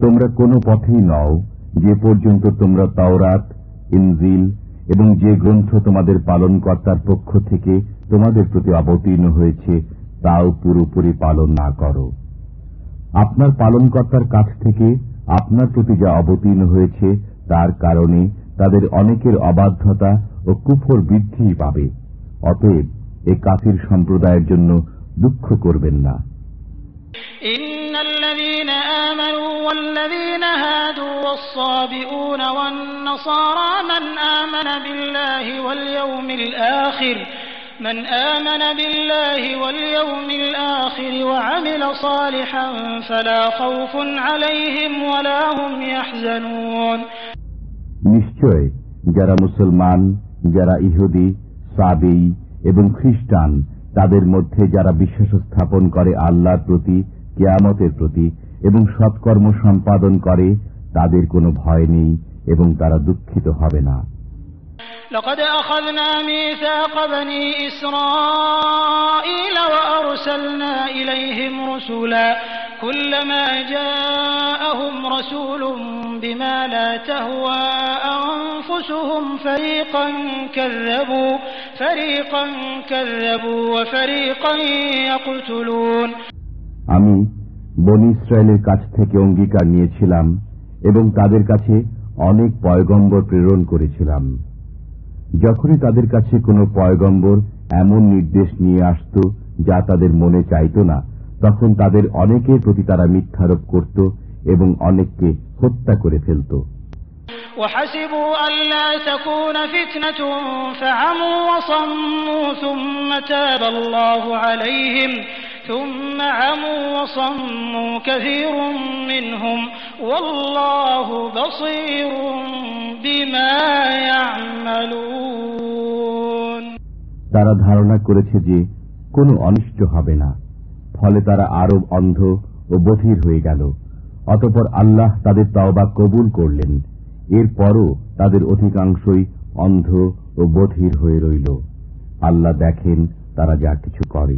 তোমরা কোনো পথেই নও, যে পর্যন্ত তোমরা তাওরাত, ইনজিল এবং যে গ্রন্থ তোমাদের পালনকর্তার পক্ষ থেকে তোমাদের প্রতি অবতীর্ণ হয়েছে, তাও পুরোপুরি পালন না করো। আপনার পালনকর্তার কাছ থেকে আপনার প্রতি যা অবতীর্ণ হয়েছে, তার কারণে তাদের অনেকের অবাধ্যতা ও কুফর বৃদ্ধি পাবে। অতএব এ কাফির সম্প্রদায়ের জন্য দুঃখ করবেন না। هادوا والصابئون والنصارى من آمن بالله واليوم الآخر من آمن بالله واليوم الآخر وعمل صالحا فلا خوف عليهم ولا هم يحزنون নিশ্চয় যারা মুসলমান যারা ইহুদি সাবেই এবং খ্রিস্টান তাদের মধ্যে যারা বিশ্বাস স্থাপন করে আল্লাহর প্রতি কেয়ামতের প্রতি এবং সৎকর্ম সম্পাদন করে তাদের কোনো ভয় নেই এবং তারা দুঃখিত হবে না لقد أخذنا ميثاق بني إسرائيل وأرسلنا إليهم رسلا كلما جاءهم رسول بما لا تهوى أنفسهم فريقا كذبوا فريقا كذبوا وفريقا يقتلون আমি বনি ইসরায়েলের কাছ থেকে অঙ্গীকার নিয়েছিলাম এবং তাদের কাছে অনেক পয়গম্বর প্রেরণ করেছিলাম যখনই তাদের কাছে কোনো পয়গম্বর এমন নির্দেশ নিয়ে আসত যা তাদের মনে চাইত না তখন তাদের অনেকের প্রতি তারা মিথ্যারোপ করত এবং অনেককে হত্যা করে ফেলত وحسبوا ألا تكون فتنة فعموا وصموا ثم تاب الله عليهم ثم عموا وصموا كثير منهم والله بصير بما يعملون তারা ধারণা করেছে যে কোনো অনিষ্ট হবে না ফলে তারা আরব অন্ধ ও বধির হয়ে গেল অতপর আল্লাহ তাদের তওবা কবুল করলেন এরপরও তাদের অধিকাংশই অন্ধ ও বধির হয়ে রইল আল্লাহ দেখেন তারা যা কিছু করে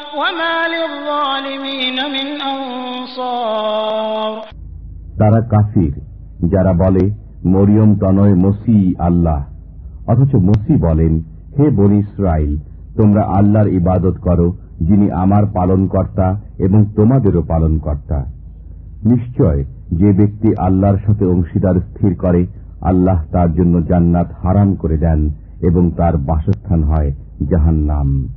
তারা কাফির, যারা বলে, মরিয়ম তনয় মসি আল্লাহ। অথচ মসি বলেন, হে বন ইসরাইল, তোমরা আল্লাহর ইবাদত করো, যিনি আমার পালন কর্তা এবং তোমাদেরও পালন কর্তা নিশ্চয়, যে ব্যক্তি আল্লাহর সাথে অংশীদার স্থির করে, আল্লাহ তার জন্য জান্নাত হারাম করে দেন এবং তার বাসস্থান হয় জাহান্নাম।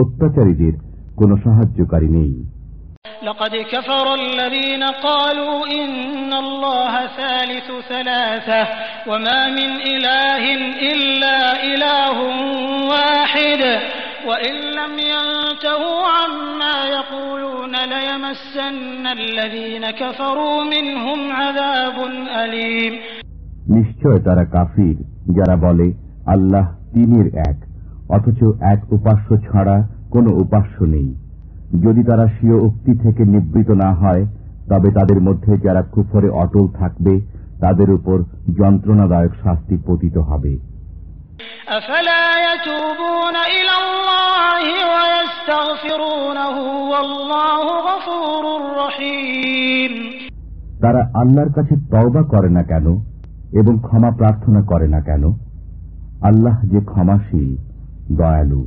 অত্যাচারীদের কোনো সাহায্যকারী নেই لقد كفر الذين قالوا إن الله ثالث ثلاثة وما من إله إلا إله واحد وإن لم ينتهوا عما يقولون ليمسن الذين كفروا منهم عذاب أليم নিশ্চয় তারা কাফির যারা বলে আল্লাহ তিনের এক অথচ এক উপাস্য ছাড়া কোনো উপাস্য নেই। যদি তারা স্বীয় উক্তি থেকে নিবৃত না হয় তবে তাদের মধ্যে যারা কুফরে অটল থাকবে তাদের উপর যন্ত্রণাদায়ক শাস্তি পতিত হবে। তারা আল্লাহর কাছে তওবা করে না কেন এবং ক্ষমা প্রার্থনা করে না কেন? আল্লাহ যে ক্ষমাশীল দয়ালু।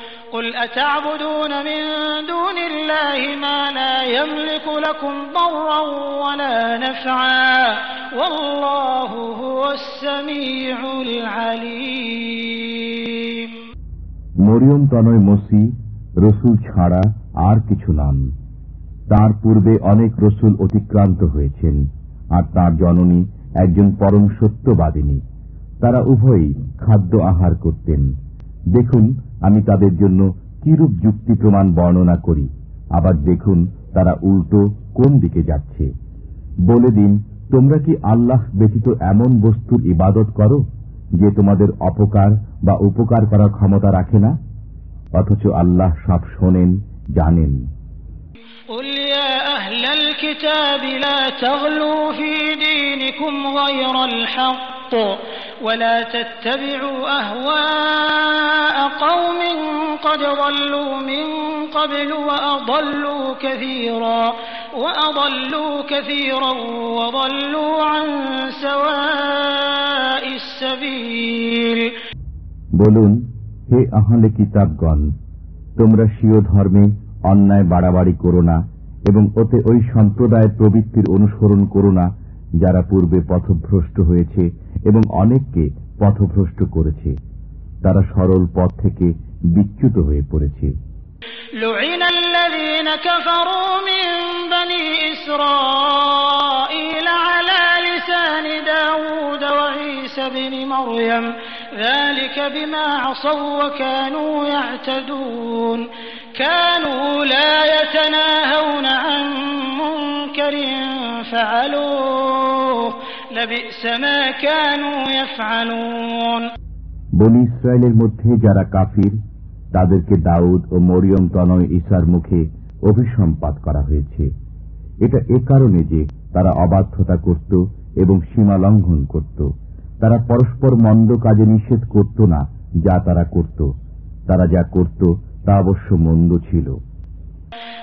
قل أتعبدون من دون الله ما لا يملك لكم ضرا ولا نفعا والله هو السميع العليم মরিয়ম তনয় মসি রসুল ছাড়া আর কিছু নন তার পূর্বে অনেক রসুল অতিক্রান্ত হয়েছেন আর তার জননী একজন পরম সত্যবাদিনী তারা উভয়ই খাদ্য আহার করতেন দেখুন আমি তাদের জন্য কিরূপ যুক্তি প্রমাণ বর্ণনা করি আবার দেখুন তারা উল্টো কোন দিকে যাচ্ছে বলে দিন তোমরা কি আল্লাহ ব্যতীত এমন বস্তুর ইবাদত করো যে তোমাদের অপকার বা উপকার করার ক্ষমতা রাখে না অথচ আল্লাহ সব শোনেন জানেন قل يا أهل الكتاب لا تغلوا في دينكم غير الحق ولا تتبعوا أهواء قوم قد ضلوا من قبل وأضلوا كثيرا وأضلوا كثيرا وضلوا عن سواء السبيل বলুন হে আহলে কিতাবগণ তোমরা স্বীয় ধর্মে অন্যায় বাড়াবাড়ি করো না এবং ওতে ওই সম্প্রদায়ের প্রবৃত্তির অনুসরণ করো না যারা পূর্বে পথভ্রষ্ট হয়েছে এবং অনেককে পথভ্রষ্ট করেছে তারা সরল পথ থেকে বিচ্যুত হয়ে পড়েছে لعن الذين كفروا من بني إسرائيل على لسان داود وعيسى بن مريم ذلك بما عصوا وكانوا يعتدون كانوا لا يتناهون عن منكر فعلوه বনি ইসরায়েলের মধ্যে যারা কাফির, তাদেরকে দাউদ ও মরিয়ম তনয় ঈসার মুখে অভিসম্পাত করা হয়েছে। এটা এ কারণে যে তারা অবাধ্যতা করত এবং সীমা লঙ্ঘন করত। তারা পরস্পর মন্দ কাজে নিষেধ করত না যা তারা করত। তারা যা করত তা অবশ্য মন্দ ছিল।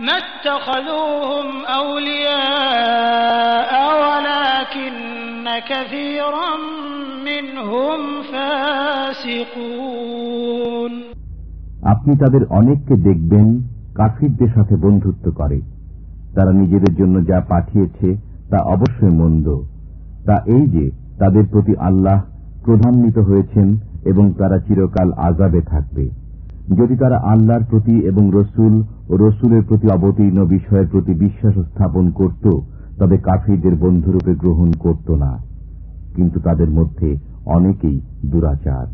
ما اتخذوهم أولياء ولكن كثيرا منهم فاسقون আপনি তাদের অনেককে দেখবেন কাফিরদের সাথে বন্ধুত্ব করে তারা নিজেদের জন্য যা পাঠিয়েছে তা অবশ্যই মন্দ তা এই যে তাদের প্রতি আল্লাহ প্রধান্বিত হয়েছেন এবং তারা চিরকাল আজাবে থাকবে যদি তারা আল্লাহর প্রতি এবং রসুল ও রসুলের প্রতি অবতীর্ণ বিষয়ের প্রতি বিশ্বাস স্থাপন করত তবে কাফিরদের বন্ধুরূপে গ্রহণ করত না কিন্তু তাদের মধ্যে অনেকেই দুরাচার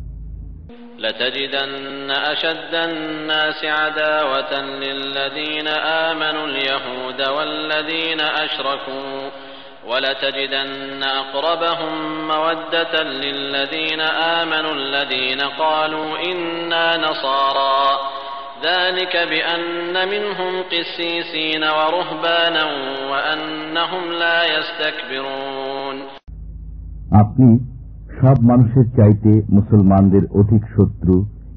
لتجدن أشد الناس عداوة للذين آمنوا اليهود والذين أشركوا ولتجدن أقربهم مودة للذين آمنوا الذين قالوا إنا نصارى ذلك بأن منهم قسيسين ورهبانا وأنهم لا يستكبرون আপনি সব মানুষের চাইতে মুসলমানদের অধিক শত্রু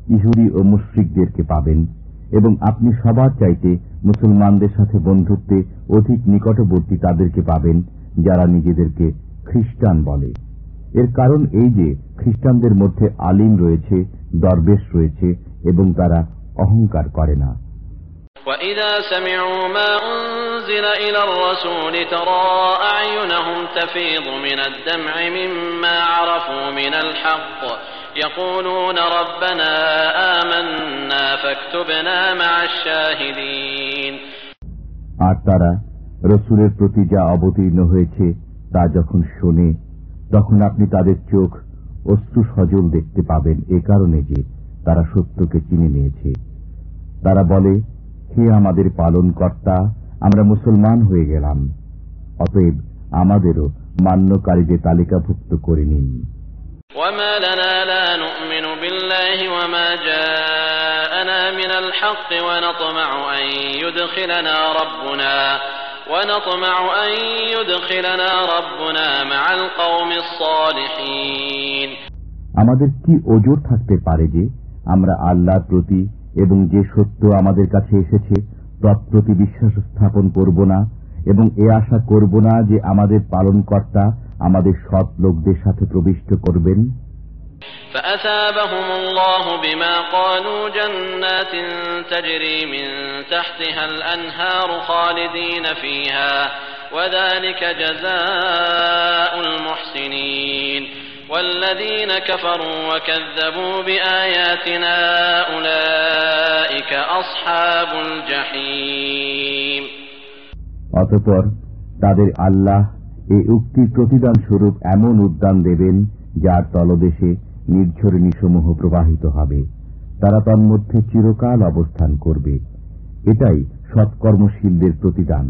ইহুরি ও মুশ্রিকদেরকে পাবেন এবং আপনি সবার চাইতে মুসলমানদের সাথে বন্ধুত্বে অধিক নিকটবর্তী তাদেরকে পাবেন যারা নিজেদেরকে খ্রিস্টান বলে এর কারণ এই যে খ্রিস্টানদের মধ্যে আলিম রয়েছে দরবেশ রয়েছে এবং তারা অহংকার করে না وإذا سمعوا ما أنزل إلى الرسول ترى أعينهم تفيض من الدمع مما عرفوا من الحق يقولون ربنا آمنا فاكتبنا مع الشاهدين আর তারা রসুলের প্রতি যা অবতীর্ণ হয়েছে তা যখন শোনে তখন আপনি তাদের চোখ অশ্রু সজল দেখতে পাবেন এ কারণে যে তারা সত্যকে চিনে নিয়েছে তারা বলে হে আমাদের পালন কর্তা আমরা মুসলমান হয়ে গেলাম অতএব আমাদেরও মান্যকারীদের তালিকাভুক্ত করে নিন وما لنا لا نؤمن بالله وما جاءنا من الحق ونطمع أن يدخلنا ربنا ونطمع أن يدخلنا ربنا مع القوم الصالحين আমাদের কি ওজোর থাকতে পারে যে আমরা আল্লাহর প্রতি এবং যে সত্য আমাদের কাছে এসেছে তৎপ্রতি বিশ্বাস স্থাপন করব না এবং এ আশা করব না যে আমাদের পালনকর্তা আমাদের সৎ লোকদের সাথে প্রবিষ্ট করবেন فأثابهم الله بما قالوا جنات تجري من تحتها الأنهار خالدين فيها وذلك جزاء المحسنين والذين كفروا وكذبوا بآياتنا أولئك أصحاب الجحيم অতঃপর তাদের আল্লাহ এই উক্তির প্রতিদান স্বরূপ এমন উদ্যান দেবেন যার তলদেশে নির্ঝরিণীসমূহ প্রবাহিত হবে তারা তন্মধ্যে চিরকাল অবস্থান করবে এটাই সৎকর্মশীলদের প্রতিদান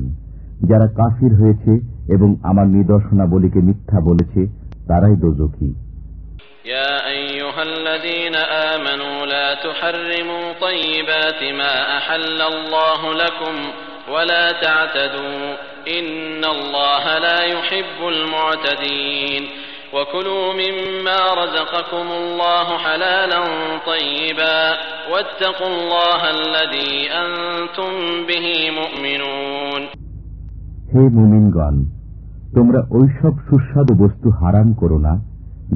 যারা কাফির হয়েছে এবং আমার নিদর্শনাবলীকে মিথ্যা বলেছে তারাই দোজখী يا أيها الذين آمنوا لا تحرموا طيبات ما أحل الله لكم ولا تعتدوا إن الله لا يحب المعتدين وكلوا مما رزقكم الله حلالا طيبا واتقوا الله الذي أنتم به مؤمنون হে মুমিনগণ তোমরা ওইসব সুস্বাদু বস্তু হারাম করো না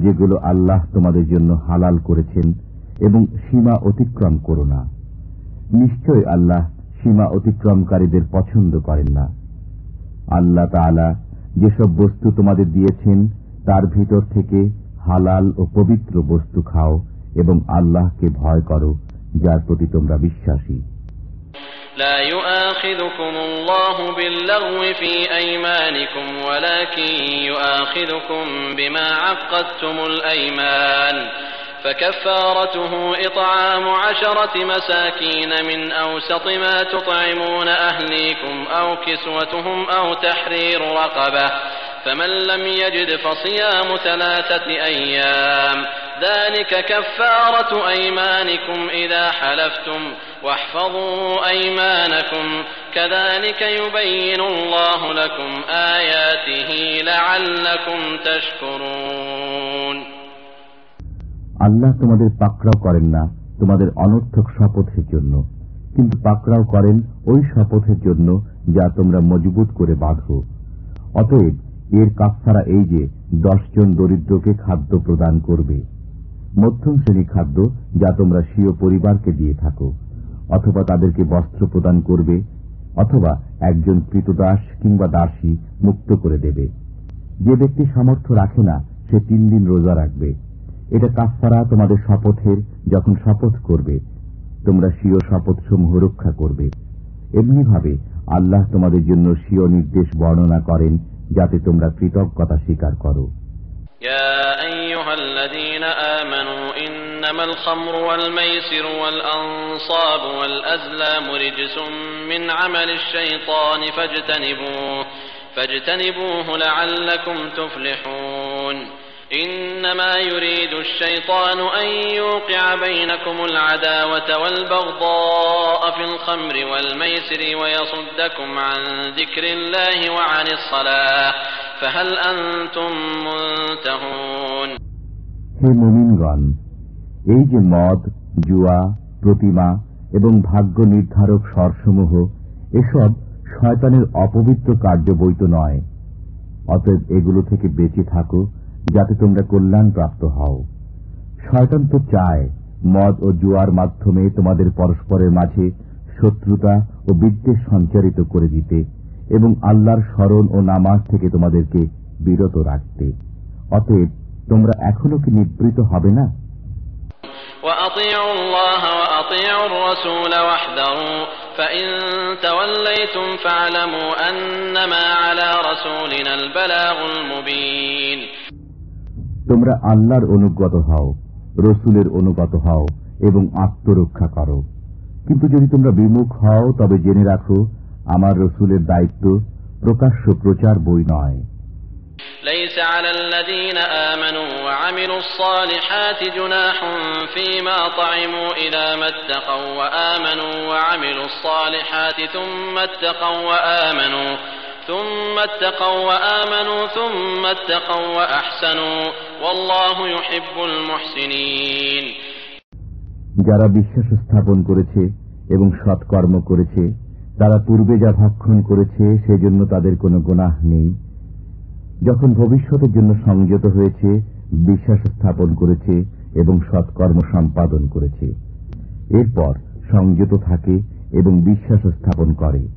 যেগুলো আল্লাহ তোমাদের জন্য হালাল করেছেন এবং সীমা অতিক্রম করো না নিশ্চয় আল্লাহ সীমা অতিক্রমকারীদের পছন্দ করেন না আল্লাহ তালা যেসব বস্তু তোমাদের দিয়েছেন তার ভিতর থেকে হালাল ও পবিত্র বস্তু খাও এবং আল্লাহকে ভয় করো যার প্রতি তোমরা বিশ্বাসী لا يؤاخذكم الله باللغو في أيمانكم ولكن يؤاخذكم بما عقدتم الأيمان فكفارته إطعام عشرة مساكين من أوسط ما تطعمون أهليكم أو كسوتهم أو تحرير رقبة فمن لم يجد فصيام ثلاثة أيام ذلك كفارة أيمانكم إذا حلفتم واحفظوا أيمانكم كذلك يبين الله لكم آياته لعلكم تشكرون আল্লাহ তোমাদের পাকড়াও করেন না তোমাদের অনর্থক শপথের জন্য কিন্তু পাকড়াও করেন ওই শপথের জন্য যা তোমরা মজবুত করে বাঁধো অতএব এর কাফারা এই যে দশজন দরিদ্রকে খাদ্য প্রদান করবে। মধ্যম শ্রেণি খাদ্য যা তোমরা স্বীয় পরিবারকে দিয়ে থাকো, অথবা তাদেরকে বস্ত্র প্রদান করবে, অথবা একজন কৃতদাস কিংবা দাসী মুক্ত করে দেবে। যে ব্যক্তি সামর্থ্য রাখে না, সে তিন দিন রোজা রাখবে। এটা কাফারা তোমাদের শপথের যখন শপথ করবে, তোমরা স্বীয় শপথসমূহ রক্ষা করবে। এমনিভাবে আল্লাহ তোমাদের জন্য স্বীয় নির্দেশ বর্ণনা করেন যাতে তোমরা কৃতজ্ঞতা স্বীকার করো يا أيها الذين آمنوا إنما الخمر والميسر والأنصاب والأزلام رجس من عمل الشيطان فاجتنبوه فاجتنبوه لعلكم تفلحون إنما يريد الشيطان أن يوقع بينكم العداوة والبغضاء في الخمر والميسر ويصدكم عن ذكر الله وعن الصلاة فهل أنتم منتهون হে মুমিনগণ এই যে মদ জুয়া প্রতিমা এবং ভাগ্য নির্ধারক স্বরসমূহ এসব শয়তানের অপবিত্র কার্য বৈত নয় অতএব এগুলো থেকে বেঁচে থাকো যাতে তোমরা কল্যাণ প্রাপ্ত হও। শয়তান তো চায় মদ ও জুয়ার মাধ্যমে তোমাদের পরস্পরের মাঝে শত্রুতা ও বিদ্বেষ সঞ্চারিত করে দিতে এবং আল্লাহর স্মরণ ও নামাজ থেকে তোমাদেরকে বিরত রাখতে। অতএব তোমরা এখনও কি নিবৃত হবে না? তোমরা আল্লাহর অনুগত হও রসুলের অনুগত হও এবং আত্মরক্ষা করো কিন্তু যদি তোমরা বিমুখ হও তবে জেনে রাখো আমার রসুলের দায়িত্ব প্রকাশ্য প্রচার বই নয় ليس على الذين آمنوا وعملوا الصالحات جناح فيما طعموا إذا ما اتقوا وآمنوا وعملوا الصالحات ثم اتقوا وآمنوا ثم اتقوا وآمنوا ثم اتقوا وأحسنوا والله يحب المحسنين যারা বিশ্বাস স্থাপন করেছে এবং সৎকর্ম করেছে, তারা পূর্বে যা ভক্ষণ করেছে, সেজন্য তাদের কোনো গুনাহ নেই। যখন ভবিষ্যতের জন্য সংযত হয়েছে, বিশ্বাস স্থাপন করেছে এবং সৎকর্ম সম্পাদন করেছে। এরপর সংযত থাকে এবং বিশ্বাস স্থাপন করে।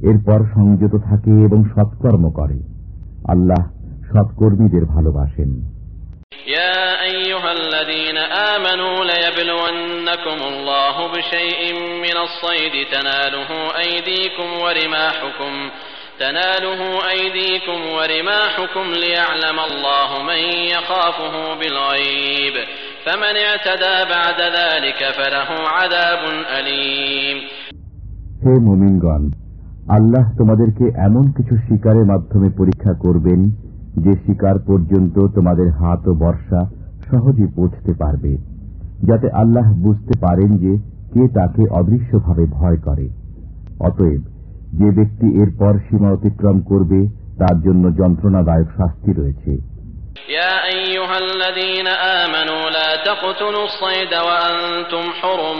এরপর সংযত থাকে এবং সৎকর্ম করে। আল্লাহ সৎকর্মীদের ভালোবাসেন। يا أيها الذين آمنوا ليبلونكم الله بشيء من الصيد تناله أيديكم ورماحكم تناله أيديكم ورماحكم ليعلم الله من يخافه بالغيب فمن اعتدى بعد ذلك فله عذاب أليم হে মুমিনগণ আল্লাহ তোমাদেরকে এমন কিছু শিকারের মাধ্যমে পরীক্ষা করবেন যে শিকার পর্যন্ত তোমাদের হাত ও বর্ষা সহজে পৌঁছতে পারবে যাতে আল্লাহ বুঝতে পারেন যে কে তাকে অদৃশ্যভাবে ভয় করে অতএব যে ব্যক্তি এরপর সীমা অতিক্রম করবে তার জন্য যন্ত্রণাদায়ক শাস্তি রয়েছে يا أيها الذين آمنوا لا تقتلوا الصيد وأنتم حرم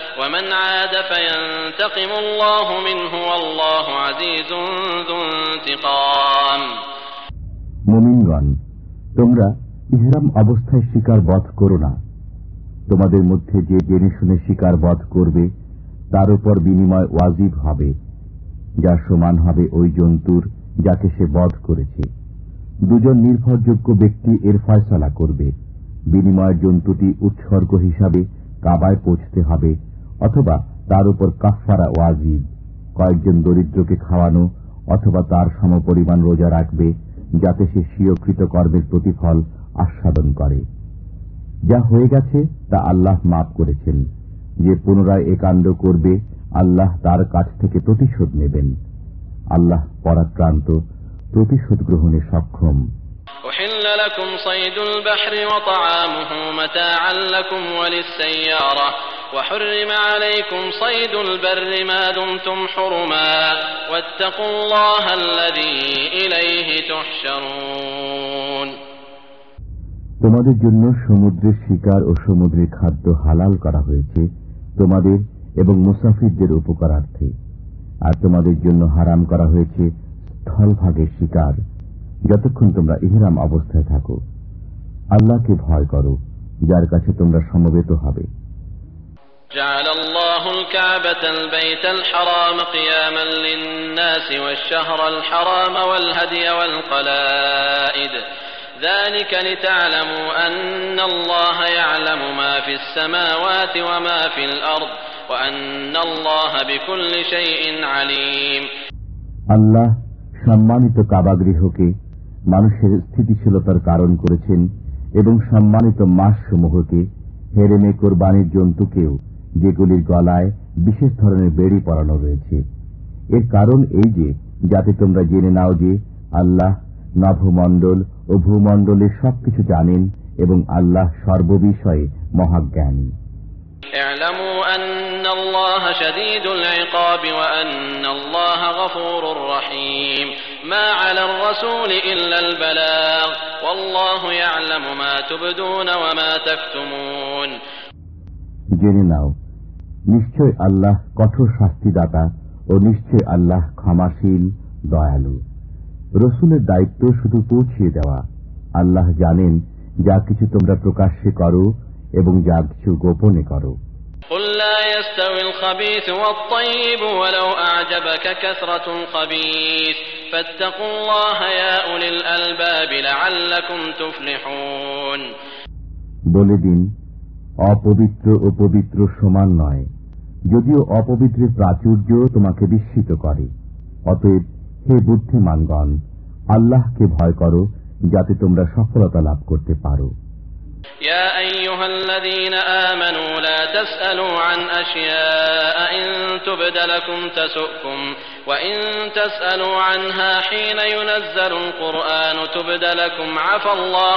ومن عاد فينتقم الله منه والله عزيز ذو انتقام মুমিনগণ তোমরা ইহরাম অবস্থায় শিকার বধ করো না তোমাদের মধ্যে যে জেনে শুনে শিকার বধ করবে তার উপর বিনিময় ওয়াজিব হবে যা সমান হবে ওই জন্তুর যাকে সে বধ করেছে দুজন নির্ভরযোগ্য ব্যক্তি এর ফয়সলা করবে বিনিময়ের জন্তুটি উৎসর্গ হিসাবে কাবায় পৌঁছতে হবে অথবা তার উপর কাফারা ওয়াজিব কয়েকজন দরিদ্রকে খাওয়ানো অথবা তার সমপরিমাণ রোজা রাখবে যাতে সে স্বীয়কৃত কর্মের প্রতিফল আস্বাদন করে যা হয়ে গেছে তা আল্লাহ মাফ করেছেন যে পুনরায় এ কাণ্ড করবে আল্লাহ তার কাছ থেকে প্রতিশোধ নেবেন আল্লাহ পরাক্রান্ত প্রতিশোধ গ্রহণে সক্ষম أحل لكم صيد البحر وطعامه متاعا لكم وللسيارة وحرم عليكم صيد البر ما دمتم حرما واتقوا الله الذي إليه تحشرون তোমাদের জন্য সমুদ্রের শিকার ও সমুদ্রের খাদ্য হালাল করা হয়েছে তোমাদের এবং মুসাফিরদের উপকারার্থে আর তোমাদের জন্য হারাম করা হয়েছে স্থলভাগের শিকার যতক্ষণ তোমরা ইহরাম অবস্থায় থাকো আল্লাহকে ভয় করো যার কাছে তোমরা সমবেত হবে جعل الله الكعبة البيت الحرام قياما للناس والشهر الحرام والهدي والقلائد ذلك لتعلموا أن الله يعلم ما في السماوات وما في الأرض وأن الله بكل شيء عليم আল্লাহ সম্মানিত কাবাগৃহকে মানুষের স্থিতিশীলতার কারণ করেছেন এবং সম্মানিত মাসসমূহকে হেরেমে কোরবানির জন্তুকেও যেগুলির গলায় বিশেষ ধরনের বেড়ি পরানো রয়েছে এর কারণ এই যে যাতে তোমরা জেনে নাও যে আল্লাহ নভমণ্ডল ও ভূমণ্ডলের সবকিছু জানেন এবং আল্লাহ সর্ববিষয়ে মহাজ্ঞানী اعلموا أن الله شديد العقاب وأن الله غفور رحيم ما على الرسول إلا البلاغ والله يعلم ما تبدون وما تكتمون জেনে নাও নিশ্চয় আল্লাহ কঠোর শাস্তিদাতা ও নিশ্চয় আল্লাহ ক্ষমাশীল দয়ালু। রসুলের দায়িত্ব শুধু পৌঁছিয়ে দেওয়া। আল্লাহ জানেন যা কিছু তোমরা প্রকাশ্যে করো এবং যা কিছু গোপনে করো। বলে দিন অপবিত্র ও পবিত্র সমান নয়। যদিও অপবিত্রের প্রাচুর্য তোমাকে বিস্মিত করে অতএব হে বুদ্ধিমানগণ আল্লাহকে ভয় করো যাতে তোমরা সফলতা লাভ করতে পারো يا أيها الذين آمنوا لا تسألوا عن أشياء إن تبد لكم تسؤكم وإن تسألوا عنها حين ينزل القرآن تبد لكم عفى الله